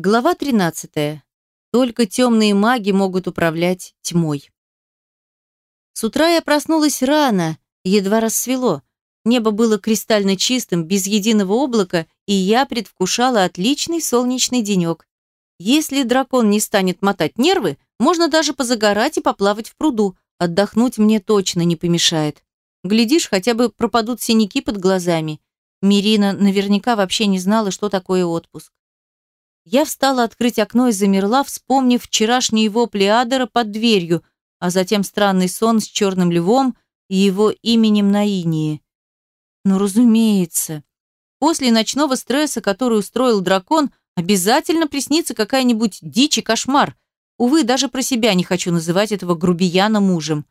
Глава 13. Только темные маги могут управлять тьмой. С утра я проснулась рано, едва рассвело. Небо было кристально чистым, без единого облака, и я предвкушала отличный солнечный денек. Если дракон не станет мотать нервы, можно даже позагорать и поплавать в пруду. Отдохнуть мне точно не помешает. Глядишь, хотя бы пропадут синяки под глазами. Мирина наверняка вообще не знала, что такое отпуск. Я встала открыть окно и замерла, вспомнив вчерашние вопли Адера под дверью, а затем странный сон с черным львом и его именем на инии. Ну, разумеется. После ночного стресса, который устроил дракон, обязательно приснится какая-нибудь дичь и кошмар. Увы, даже про себя не хочу называть этого грубияна мужем.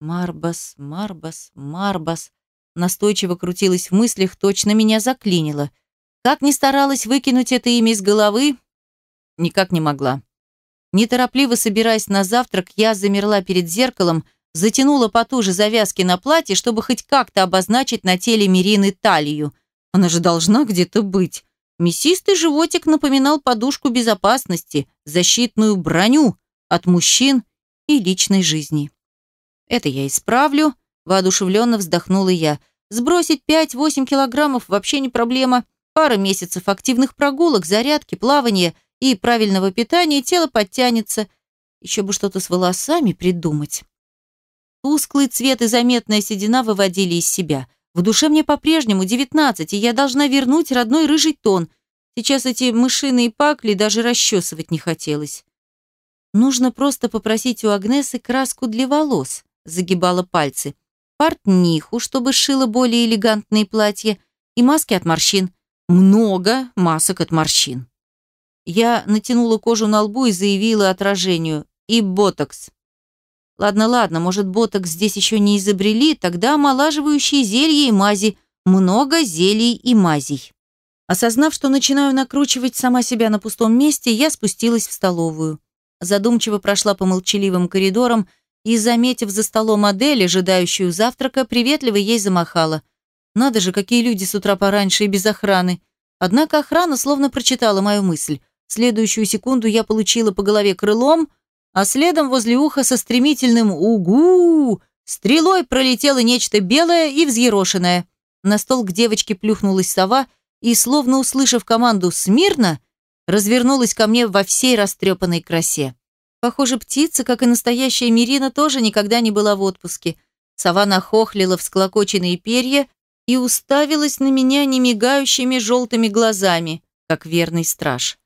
Марбас, Марбас, Марбас. Настойчиво крутилась в мыслях, точно меня заклинило. Как ни старалась выкинуть это имя из головы, никак не могла. Неторопливо собираясь на завтрак, я замерла перед зеркалом, затянула потуже завязки на платье, чтобы хоть как-то обозначить на теле Мирины талию. Она же должна где-то быть. Мясистый животик напоминал подушку безопасности, защитную броню от мужчин и личной жизни. Это я исправлю, воодушевленно вздохнула я. Сбросить 5-8 килограммов вообще не проблема. Пара месяцев активных прогулок, зарядки, плавания и правильного питания, тело подтянется. Еще бы что-то с волосами придумать. Тусклый цвет и заметная седина выводили из себя. В душе мне по-прежнему 19, и я должна вернуть родной рыжий тон. Сейчас эти мышиные пакли даже расчесывать не хотелось. Нужно просто попросить у Агнесы краску для волос, загибала пальцы, портниху, чтобы шила более элегантные платья, и маски от морщин много масок от морщин. Я натянула кожу на лбу и заявила отражению. И ботокс. Ладно, ладно, может, ботокс здесь еще не изобрели, тогда омолаживающие зелья и мази. Много зелий и мазей. Осознав, что начинаю накручивать сама себя на пустом месте, я спустилась в столовую. Задумчиво прошла по молчаливым коридорам и, заметив за столом модель, ожидающую завтрака, приветливо ей замахала. Надо же, какие люди с утра пораньше и без охраны. Однако охрана словно прочитала мою мысль. Следующую секунду я получила по голове крылом, а следом возле уха со стремительным «Угу!» стрелой пролетело нечто белое и взъерошенное. На стол к девочке плюхнулась сова и, словно услышав команду «Смирно!», развернулась ко мне во всей растрепанной красе. Похоже, птица, как и настоящая Мирина, тоже никогда не была в отпуске. Сова нахохлила всклокоченные перья и уставилась на меня немигающими желтыми глазами, как верный страж.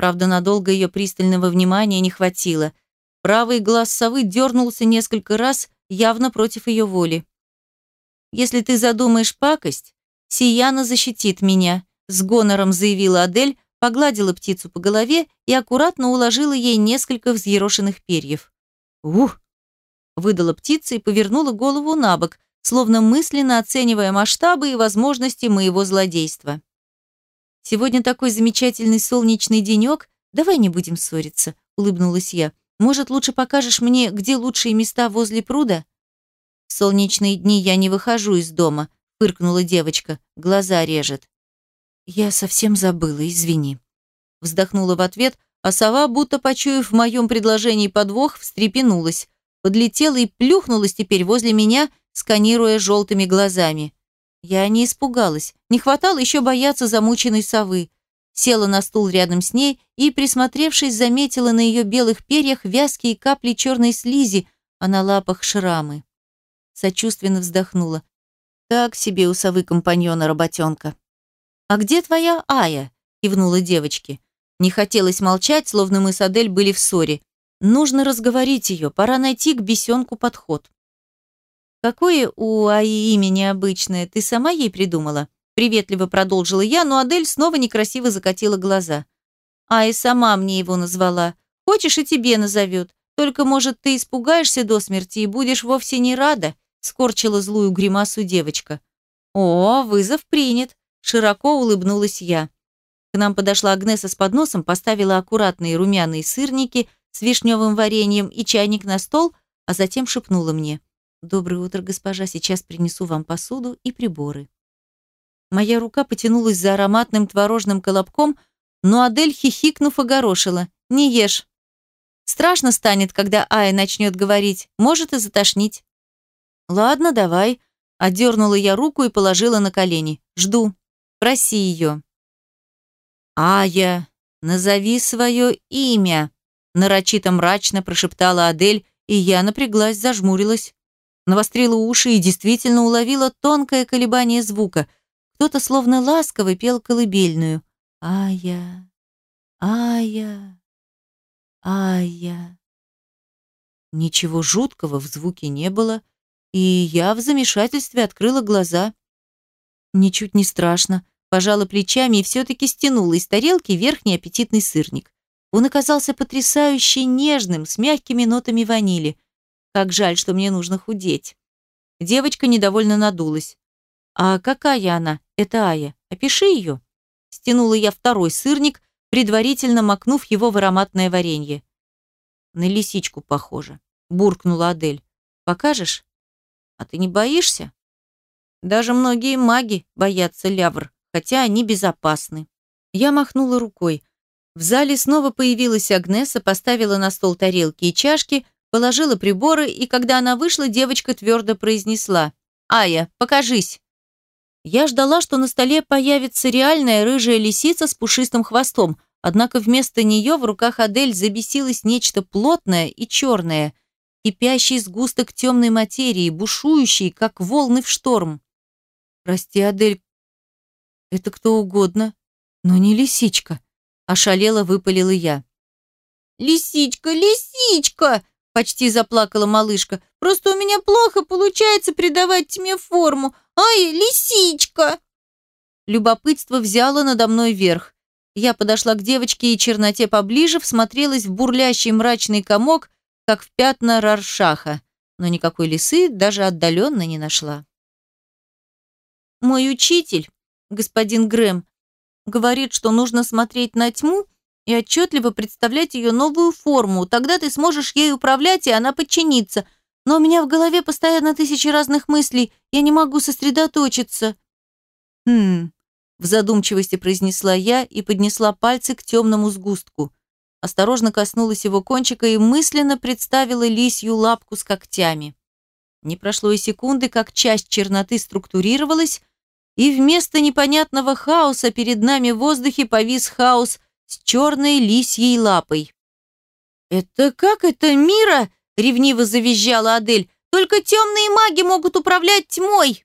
Правда, надолго ее пристального внимания не хватило. Правый глаз совы дернулся несколько раз, явно против ее воли. «Если ты задумаешь пакость, Сияна защитит меня», с гонором заявила Адель, погладила птицу по голове и аккуратно уложила ей несколько взъерошенных перьев. «Ух!» – выдала птица и повернула голову на бок, словно мысленно оценивая масштабы и возможности моего злодейства. «Сегодня такой замечательный солнечный денек, давай не будем ссориться», — улыбнулась я. «Может, лучше покажешь мне, где лучшие места возле пруда?» «В солнечные дни я не выхожу из дома», — фыркнула девочка, глаза режет. «Я совсем забыла, извини». Вздохнула в ответ, а сова, будто почуяв в моем предложении подвох, встрепенулась, подлетела и плюхнулась теперь возле меня, сканируя желтыми глазами. Я не испугалась, не хватало еще бояться замученной совы. Села на стул рядом с ней и, присмотревшись, заметила на ее белых перьях вязкие капли черной слизи, а на лапах шрамы. Сочувственно вздохнула. Так себе у совы компаньона работенка. «А где твоя Ая?» – кивнула девочке. Не хотелось молчать, словно мы с Адель были в ссоре. Нужно разговорить ее, пора найти к бесенку подход. «Какое у Аи имя необычное, ты сама ей придумала?» Приветливо продолжила я, но Адель снова некрасиво закатила глаза. Ай сама мне его назвала. Хочешь, и тебе назовет. Только, может, ты испугаешься до смерти и будешь вовсе не рада?» Скорчила злую гримасу девочка. «О, вызов принят!» Широко улыбнулась я. К нам подошла Агнеса с подносом, поставила аккуратные румяные сырники с вишневым вареньем и чайник на стол, а затем шепнула мне. «Доброе утро, госпожа, сейчас принесу вам посуду и приборы». Моя рука потянулась за ароматным творожным колобком, но Адель, хихикнув, огорошила. «Не ешь. Страшно станет, когда Ая начнет говорить, может и затошнить». «Ладно, давай», – отдернула я руку и положила на колени. «Жду. Проси ее». «Ая, назови свое имя», – нарочито мрачно прошептала Адель, и я напряглась, зажмурилась. Навострила уши и действительно уловила тонкое колебание звука. Кто-то словно ласково пел колыбельную. «Ая, ая, ая». Ничего жуткого в звуке не было, и я в замешательстве открыла глаза. Ничуть не страшно. Пожала плечами и все-таки стянула из тарелки верхний аппетитный сырник. Он оказался потрясающе нежным, с мягкими нотами ванили. Как жаль, что мне нужно худеть. Девочка недовольно надулась. «А какая она? Это Ая. Опиши ее». Стянула я второй сырник, предварительно макнув его в ароматное варенье. «На лисичку похоже», – буркнула Адель. «Покажешь? А ты не боишься?» «Даже многие маги боятся лявр, хотя они безопасны». Я махнула рукой. В зале снова появилась Агнеса, поставила на стол тарелки и чашки, положила приборы, и когда она вышла, девочка твердо произнесла «Ая, покажись!». Я ждала, что на столе появится реальная рыжая лисица с пушистым хвостом, однако вместо нее в руках Адель забесилось нечто плотное и черное, кипящий сгусток темной материи, бушующий, как волны в шторм. «Прости, Адель, это кто угодно, но не лисичка», – ошалела выпалила я. «Лисичка, лисичка!» Почти заплакала малышка. «Просто у меня плохо получается придавать тьме форму. Ай, лисичка!» Любопытство взяло надо мной верх. Я подошла к девочке и черноте поближе, всмотрелась в бурлящий мрачный комок, как в пятна Раршаха, но никакой лисы даже отдаленно не нашла. «Мой учитель, господин Грэм, говорит, что нужно смотреть на тьму и отчетливо представлять ее новую форму. Тогда ты сможешь ей управлять, и она подчинится. Но у меня в голове постоянно тысячи разных мыслей. Я не могу сосредоточиться». «Хм...» – в задумчивости произнесла я и поднесла пальцы к темному сгустку. Осторожно коснулась его кончика и мысленно представила лисью лапку с когтями. Не прошло и секунды, как часть черноты структурировалась, и вместо непонятного хаоса перед нами в воздухе повис хаос – с черной лисьей лапой. «Это как это, Мира?» — ревниво завизжала Адель. «Только темные маги могут управлять тьмой!»